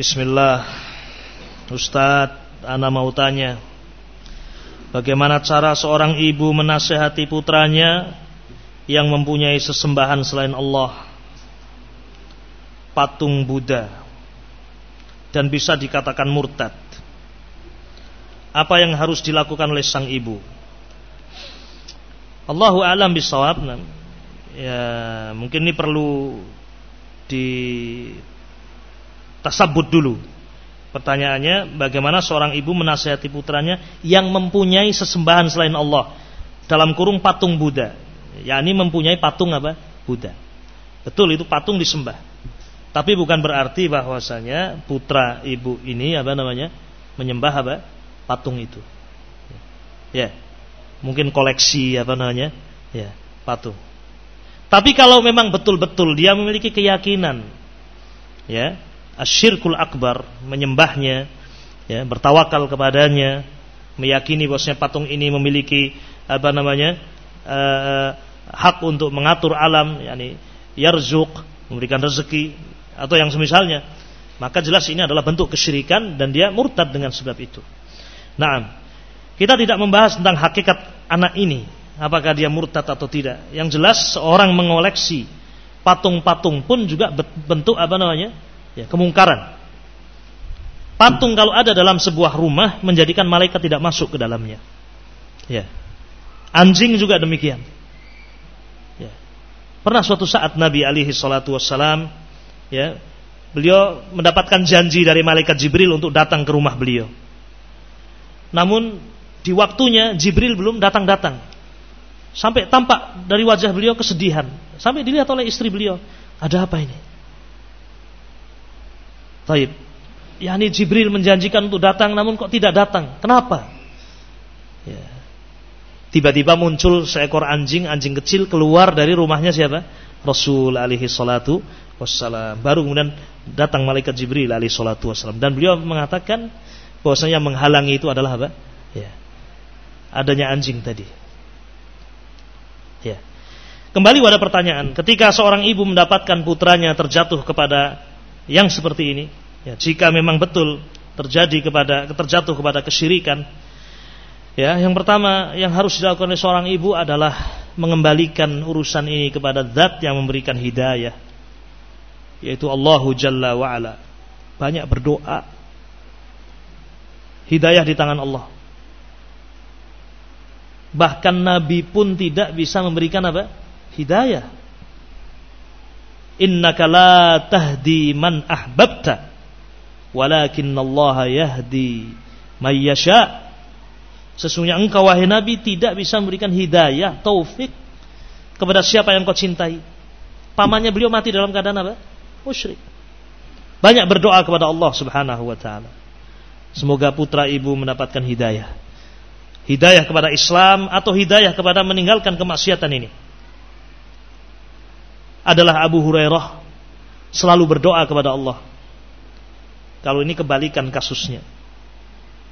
Bismillah. Ustadz Ana mau tanya. Bagaimana cara seorang ibu menasehati putranya Yang mempunyai sesembahan selain Allah? Patung Buddha. Dan bisa dikatakan murtad. Apa yang harus dilakukan oleh sang ibu? Allahu alam bisawab. Ya mungkin ini perlu di tasabut dulu. Pertanyaannya, bagaimana seorang ibu menasihati putranya yang mempunyai sesembahan selain Allah dalam kurung patung Buddha, yakni mempunyai patung apa? Buddha. Betul itu patung disembah. Tapi bukan berarti bahwasanya putra ibu ini apa namanya menyembah apa patung itu. Ya, mungkin koleksi apa namanya, ya patung. Tapi kalau memang betul-betul dia memiliki keyakinan, ya asyirkul akbar, menyembahnya, ya, bertawakal kepadanya, meyakini bahwasanya patung ini memiliki apa namanya uh, hak untuk mengatur alam, yakni yarzuk, memberikan rezeki atau yang semisalnya, maka jelas ini adalah bentuk kesyirikan dan dia murtad dengan sebab itu. Nah, kita tidak membahas tentang hakikat anak ini, apakah dia murtad atau tidak. Yang jelas seorang mengoleksi patung-patung pun juga bentuk apa namanya? Ya, kemungkaran. Patung kalau ada dalam sebuah rumah menjadikan malaikat tidak masuk ke dalamnya. Ya. Anjing juga demikian. Ya. Pernah suatu saat Nabi alaihi salatu wassalam ya, beliau mendapatkan janji dari malaikat Jibril untuk datang ke rumah beliau. Namun di waktunya Jibril belum datang-datang. Sampai tampak dari wajah beliau kesedihan. Sampai dilihat oleh istri beliau. Ada apa ini? Taib. Yani Jibril menjanjikan untuk datang namun kok tidak datang. Kenapa? Ya. Tiba-tiba muncul seekor anjing, anjing kecil keluar dari rumahnya siapa? Rasul alaihi salatu wassalam. Baru kemudian datang malaikat Jibril alaihi salatu wassalam. Dan beliau mengatakan bahwasanya menghalangi itu adalah apa? Ya. Adanya anjing tadi. Ya. Kembali pada pertanyaan, ketika seorang ibu mendapatkan putranya terjatuh kepada yang seperti ini, ya, jika memang betul terjadi kepada terjatuh kepada kesyirikan, ya, yang pertama yang harus dilakukan oleh seorang ibu adalah mengembalikan urusan ini kepada Zat yang memberikan hidayah, yaitu Allahu Jalla wa Ala. Banyak berdoa, hidayah di tangan Allah. Bahkan Nabi pun tidak bisa memberikan apa? Hidayah innaka la tahdi man ahbabta walakin Allah yahdi may yasha. Sesungguhnya engkau wahai nabi tidak bisa memberikan hidayah taufik kepada siapa yang kau cintai. Pamannya beliau mati dalam keadaan apa? Musyrik. Banyak berdoa kepada Allah Subhanahu wa taala. Semoga putra ibu mendapatkan hidayah. Hidayah kepada Islam atau hidayah kepada meninggalkan kemaksiatan ini. Adalah Abu Hurairah selalu berdoa kepada Allah. Kalau ini kebalikan kasusnya.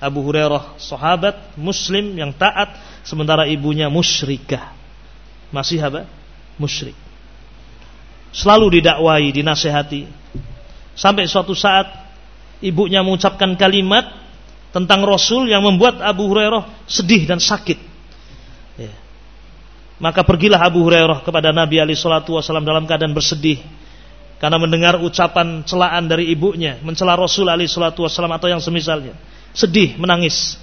Abu Hurairah sahabat muslim yang taat sementara ibunya musyrikah. Masih apa? Musyrik. Selalu didakwai, dinasehati. Sampai suatu saat ibunya mengucapkan kalimat tentang Rasul yang membuat Abu Hurairah sedih dan sakit. Maka pergilah Abu Hurairah kepada Nabi Ali Shallallahu Wasallam dalam keadaan bersedih karena mendengar ucapan celaan dari ibunya, mencela Rasul Ali Shallallahu Wasallam atau yang semisalnya, sedih, menangis.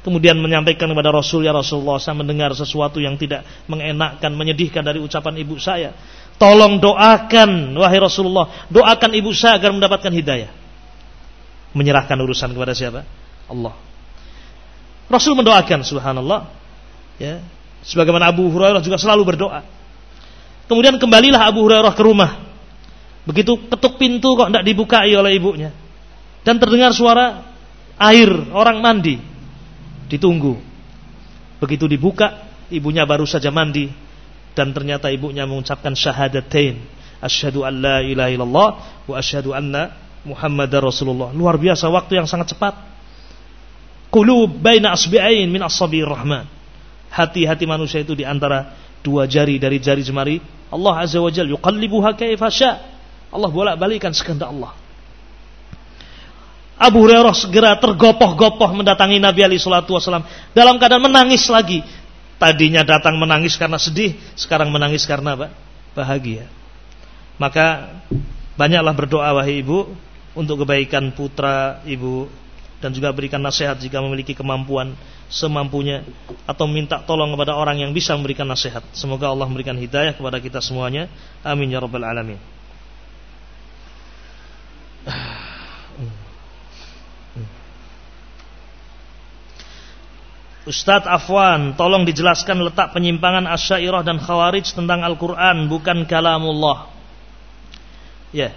Kemudian menyampaikan kepada Rasul ya Rasulullah saya mendengar sesuatu yang tidak mengenakkan, menyedihkan dari ucapan ibu saya. Tolong doakan wahai Rasulullah, doakan ibu saya agar mendapatkan hidayah. Menyerahkan urusan kepada siapa? Allah. Rasul mendoakan subhanallah. Ya, Sebagaimana Abu Hurairah juga selalu berdoa. Kemudian kembalilah Abu Hurairah ke rumah. Begitu ketuk pintu kok tidak dibukai oleh ibunya. Dan terdengar suara air orang mandi. Ditunggu. Begitu dibuka, ibunya baru saja mandi dan ternyata ibunya mengucapkan syahadatain. Asyhadu an la ilaha illallah wa asyhadu anna Muhammadar Rasulullah. Luar biasa waktu yang sangat cepat. Qulub baina asbi'ain min as-sabir rahman hati-hati manusia itu di antara dua jari dari jari jemari Allah Azza wa Jalla yuqallibuha kaifa Allah bolak-balikan sekehendak Allah. Abu Hurairah segera tergopoh-gopoh mendatangi Nabi Ali Shallallahu Wasallam dalam keadaan menangis lagi. Tadinya datang menangis karena sedih, sekarang menangis karena apa? Bahagia. Maka banyaklah berdoa wahai ibu untuk kebaikan putra ibu dan juga berikan nasihat jika memiliki kemampuan semampunya atau minta tolong kepada orang yang bisa memberikan nasihat. Semoga Allah memberikan hidayah kepada kita semuanya. Amin ya rabbal alamin. Ustadz Afwan, tolong dijelaskan letak penyimpangan Asyairah dan Khawarij tentang Al-Quran, bukan kalamullah. Ya,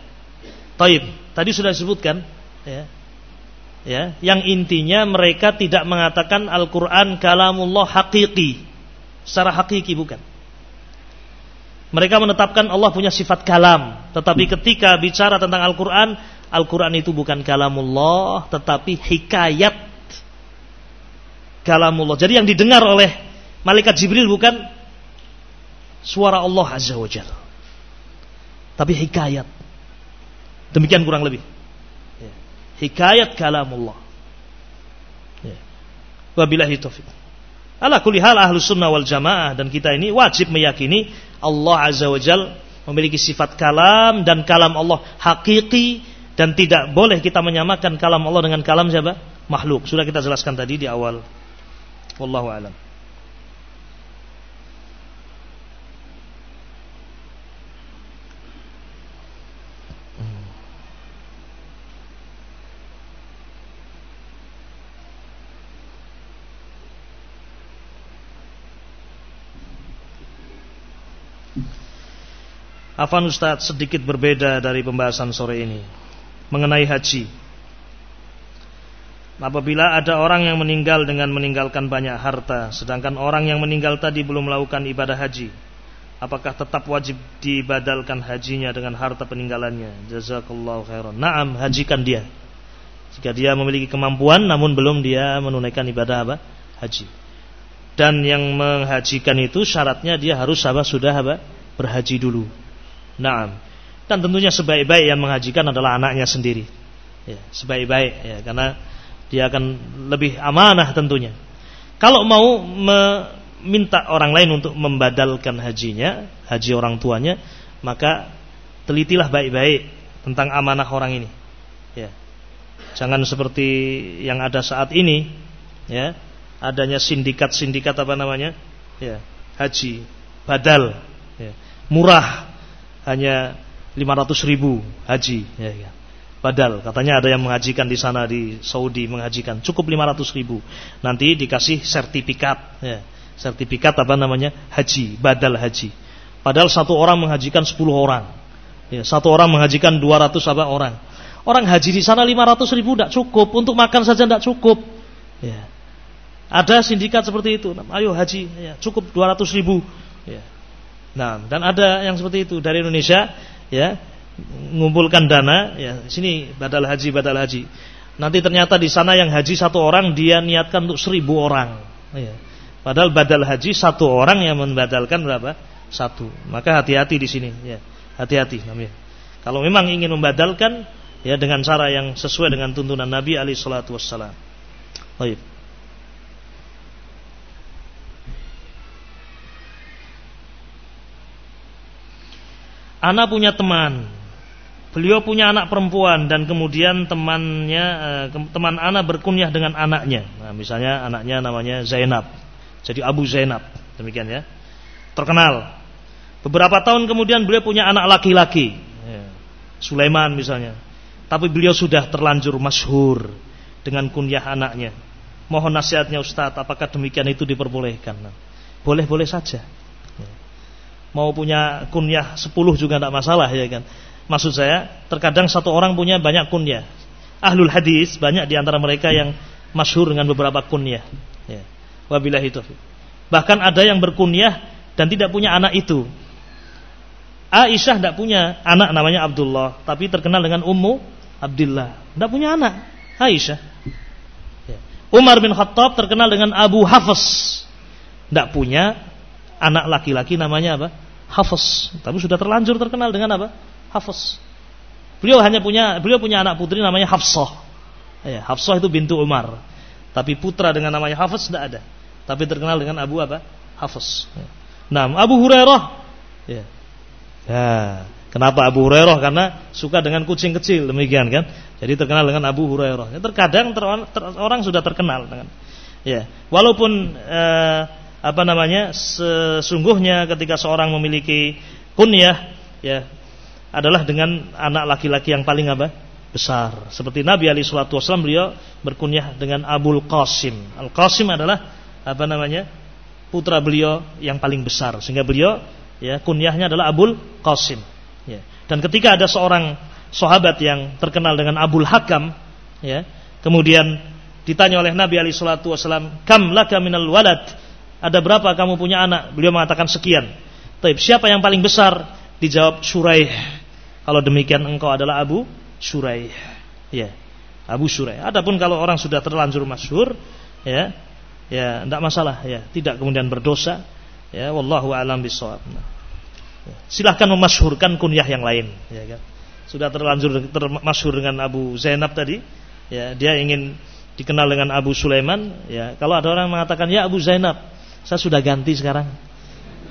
Taib. Tadi sudah disebutkan, ya. Ya, yang intinya mereka tidak mengatakan Al-Quran kalamullah hakiki, secara hakiki bukan. Mereka menetapkan Allah punya sifat kalam, tetapi ketika bicara tentang Al-Quran, Al-Quran itu bukan kalamullah, tetapi hikayat kalamullah. Jadi yang didengar oleh malaikat Jibril bukan suara Allah Azza wa Jalla. Tapi hikayat. Demikian kurang lebih. Ya. Hikayat kalamullah. Ya. Wabillahi taufiq. Ala kulli hal ahlu sunnah wal jamaah dan kita ini wajib meyakini Allah Azza wa Jal memiliki sifat kalam dan kalam Allah hakiki dan tidak boleh kita menyamakan kalam Allah dengan kalam siapa? Makhluk. Sudah kita jelaskan tadi di awal. Wallahu alam. Afan Ustaz sedikit berbeda dari pembahasan sore ini mengenai haji. Apabila ada orang yang meninggal dengan meninggalkan banyak harta, sedangkan orang yang meninggal tadi belum melakukan ibadah haji, apakah tetap wajib dibadalkan hajinya dengan harta peninggalannya? Jazakallahu khairan. Naam, hajikan dia. Jika dia memiliki kemampuan namun belum dia menunaikan ibadah apa? Haji. Dan yang menghajikan itu syaratnya dia harus apa? Sudah apa? Berhaji dulu. Naam. Dan tentunya sebaik-baik yang menghajikan adalah anaknya sendiri. Ya, sebaik-baik ya karena dia akan lebih amanah tentunya. Kalau mau meminta orang lain untuk membadalkan hajinya, haji orang tuanya, maka telitilah baik-baik tentang amanah orang ini. Ya. Jangan seperti yang ada saat ini, ya. Adanya sindikat-sindikat apa namanya? Ya, haji badal, ya. murah, hanya 500 ribu haji, ya, ya. Badal. Katanya ada yang mengajikan di sana di Saudi mengajikan cukup 500 ribu. Nanti dikasih sertifikat. Ya. Sertifikat apa namanya? Haji. Badal haji. Padahal satu orang menghajikan 10 orang. Ya, satu orang menghajikan 200 apa orang. Orang haji di sana 500 ribu tidak cukup. Untuk makan saja tidak cukup. Ya. Ada sindikat seperti itu. Ayo haji, ya, cukup 200 ribu. Ya. Nah, dan ada yang seperti itu dari Indonesia, ya mengumpulkan dana, ya sini badal haji badal haji. Nanti ternyata di sana yang haji satu orang dia niatkan untuk seribu orang. Ya. Padahal badal haji satu orang yang membadalkan berapa? Satu. Maka hati-hati di sini. Ya. Hati-hati namanya. Kalau memang ingin membadalkan ya dengan cara yang sesuai dengan tuntunan Nabi Ali Shallallahu Wasallam. Baik. Anak punya teman Beliau punya anak perempuan dan kemudian temannya eh, teman anak berkunyah dengan anaknya. Nah, misalnya anaknya namanya Zainab. Jadi Abu Zainab, demikian ya. Terkenal. Beberapa tahun kemudian beliau punya anak laki-laki. Ya. Sulaiman misalnya. Tapi beliau sudah terlanjur masyhur dengan kunyah anaknya. Mohon nasihatnya Ustadz, apakah demikian itu diperbolehkan? Nah, boleh-boleh saja. Ya. Mau punya kunyah 10 juga tidak masalah ya kan. Maksud saya, terkadang satu orang punya banyak kunyah. Ahlul hadis banyak di antara mereka yang masyhur dengan beberapa kunyah. Ya. Wabillahi taufiq. Bahkan ada yang berkunyah dan tidak punya anak itu. Aisyah tidak punya anak namanya Abdullah, tapi terkenal dengan Ummu Abdullah. Tidak punya anak. Aisyah. Ya. Umar bin Khattab terkenal dengan Abu Hafs. Tidak punya anak laki-laki namanya apa? Hafs. Tapi sudah terlanjur terkenal dengan apa? Hafs. Beliau hanya punya beliau punya anak putri namanya Hafsah. Ya, Hafsah itu bintu Umar. Tapi putra dengan namanya Hafiz tidak ada. Tapi terkenal dengan Abu apa? Hafiz. Ya. Nah, Abu Hurairah. Ya. ya. Kenapa Abu Hurairah? Karena suka dengan kucing kecil, demikian kan. Jadi terkenal dengan Abu Hurairah. Ya, terkadang ter, ter, orang sudah terkenal dengan ya. Walaupun eh, apa namanya? sesungguhnya ketika seorang memiliki kunyah ya adalah dengan anak laki-laki yang paling apa? besar. Seperti Nabi Ali Shallallahu Wasallam beliau berkunyah dengan Abul Qasim. Al Qasim adalah apa namanya putra beliau yang paling besar sehingga beliau ya kunyahnya adalah Abul Qasim. Ya. Dan ketika ada seorang sahabat yang terkenal dengan Abul Hakam, ya, kemudian ditanya oleh Nabi Ali Shallallahu Wasallam, kam laka minal walad? Ada berapa kamu punya anak? Beliau mengatakan sekian. Tapi siapa yang paling besar? Dijawab Suraih. Kalau demikian engkau adalah Abu Suraih. Ya. Abu Suraih. Adapun kalau orang sudah terlanjur masyhur, ya, ya tidak masalah, ya, tidak kemudian berdosa, ya, wallahu alam bisawab. Nah, ya. Silahkan memasyhurkan kunyah yang lain, ya kan. Sudah terlanjur termasyhur dengan Abu Zainab tadi, ya, dia ingin dikenal dengan Abu Sulaiman, ya. Kalau ada orang mengatakan ya Abu Zainab, saya sudah ganti sekarang.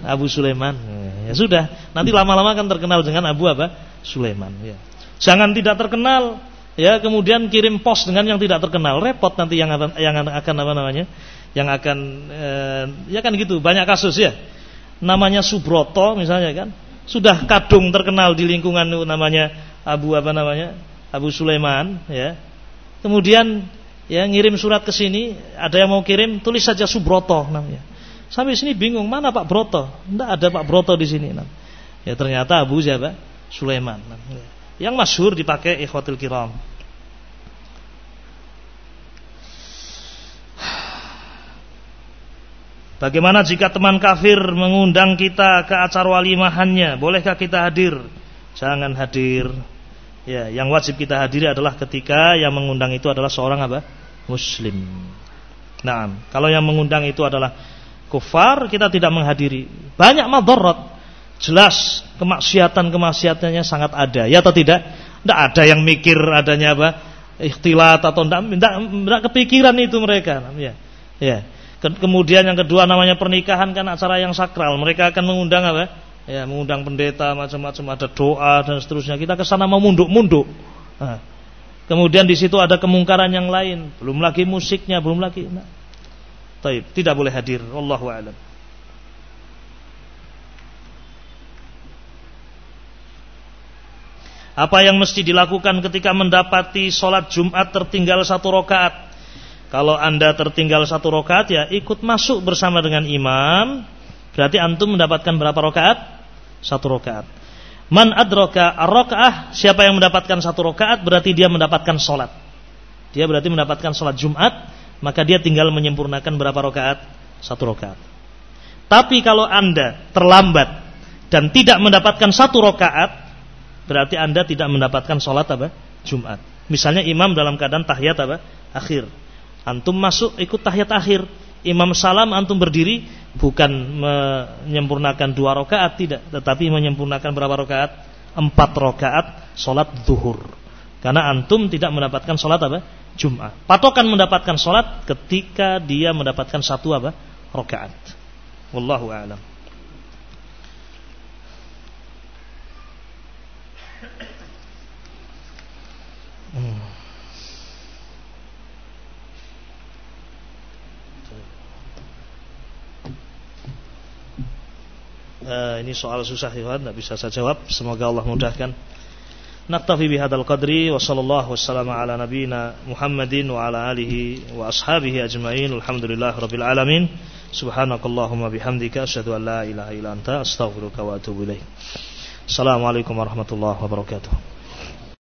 Abu Sulaiman, ya, ya sudah. Nanti lama-lama akan terkenal dengan Abu apa? Sulaiman, ya. Jangan tidak terkenal, ya kemudian kirim pos dengan yang tidak terkenal, repot nanti yang akan, yang akan apa namanya, yang akan eh, ya kan gitu banyak kasus ya. Namanya Subroto misalnya kan, sudah kadung terkenal di lingkungan namanya Abu apa namanya Abu Sulaiman, ya. Kemudian ya ngirim surat ke sini, ada yang mau kirim, tulis saja Subroto namanya. Sampai sini bingung mana Pak Broto? Tidak ada Pak Broto di sini. Ya ternyata Abu siapa? Sulaiman. Ya yang masyhur dipakai ikhwatul kiram. Bagaimana jika teman kafir mengundang kita ke acara walimahannya? Bolehkah kita hadir? Jangan hadir. Ya, yang wajib kita hadiri adalah ketika yang mengundang itu adalah seorang apa? Muslim. Nah, kalau yang mengundang itu adalah kufar, kita tidak menghadiri. Banyak madarat Jelas kemaksiatan-kemaksiatannya sangat ada. Ya atau tidak? Tidak ada yang mikir adanya apa? Ikhtilat atau tidak, tidak, tidak kepikiran itu mereka. Ya. Ya. Kemudian yang kedua namanya pernikahan kan acara yang sakral. Mereka akan mengundang apa? Ya, mengundang pendeta macam-macam ada doa dan seterusnya. Kita ke sana mau munduk-munduk. Nah. Kemudian di situ ada kemungkaran yang lain, belum lagi musiknya, belum lagi. Nah. Taib, tidak boleh hadir. Allahu a'lam. Apa yang mesti dilakukan ketika mendapati sholat Jumat tertinggal satu rokaat? Kalau anda tertinggal satu rokaat ya ikut masuk bersama dengan imam. Berarti antum mendapatkan berapa rokaat? Satu rokaat. Man adroka rokaah siapa yang mendapatkan satu rokaat berarti dia mendapatkan sholat. Dia berarti mendapatkan sholat Jumat, maka dia tinggal menyempurnakan berapa rokaat? Satu rokaat. Tapi kalau anda terlambat dan tidak mendapatkan satu rokaat, berarti Anda tidak mendapatkan sholat apa? Jumat. Misalnya imam dalam keadaan tahiyat apa? Akhir. Antum masuk ikut tahiyat akhir. Imam salam antum berdiri bukan menyempurnakan dua rakaat tidak, tetapi menyempurnakan berapa rakaat? Empat rakaat sholat zuhur. Karena antum tidak mendapatkan sholat apa? Jumat. Patokan mendapatkan sholat ketika dia mendapatkan satu apa? Rakaat. Wallahu a'lam. Uh, ini soal susah ya, tidak bisa saya jawab. Semoga Allah mudahkan. Naktafi bihadzal qadri wa sallallahu wasallam ala nabiyyina Muhammadin wa ala alihi wa ashabihi ajmain. Alhamdulillah rabbil alamin. Subhanakallahumma bihamdika asyhadu an la ilaha illa anta astaghfiruka wa atubu ilaik. Assalamualaikum warahmatullahi wabarakatuh.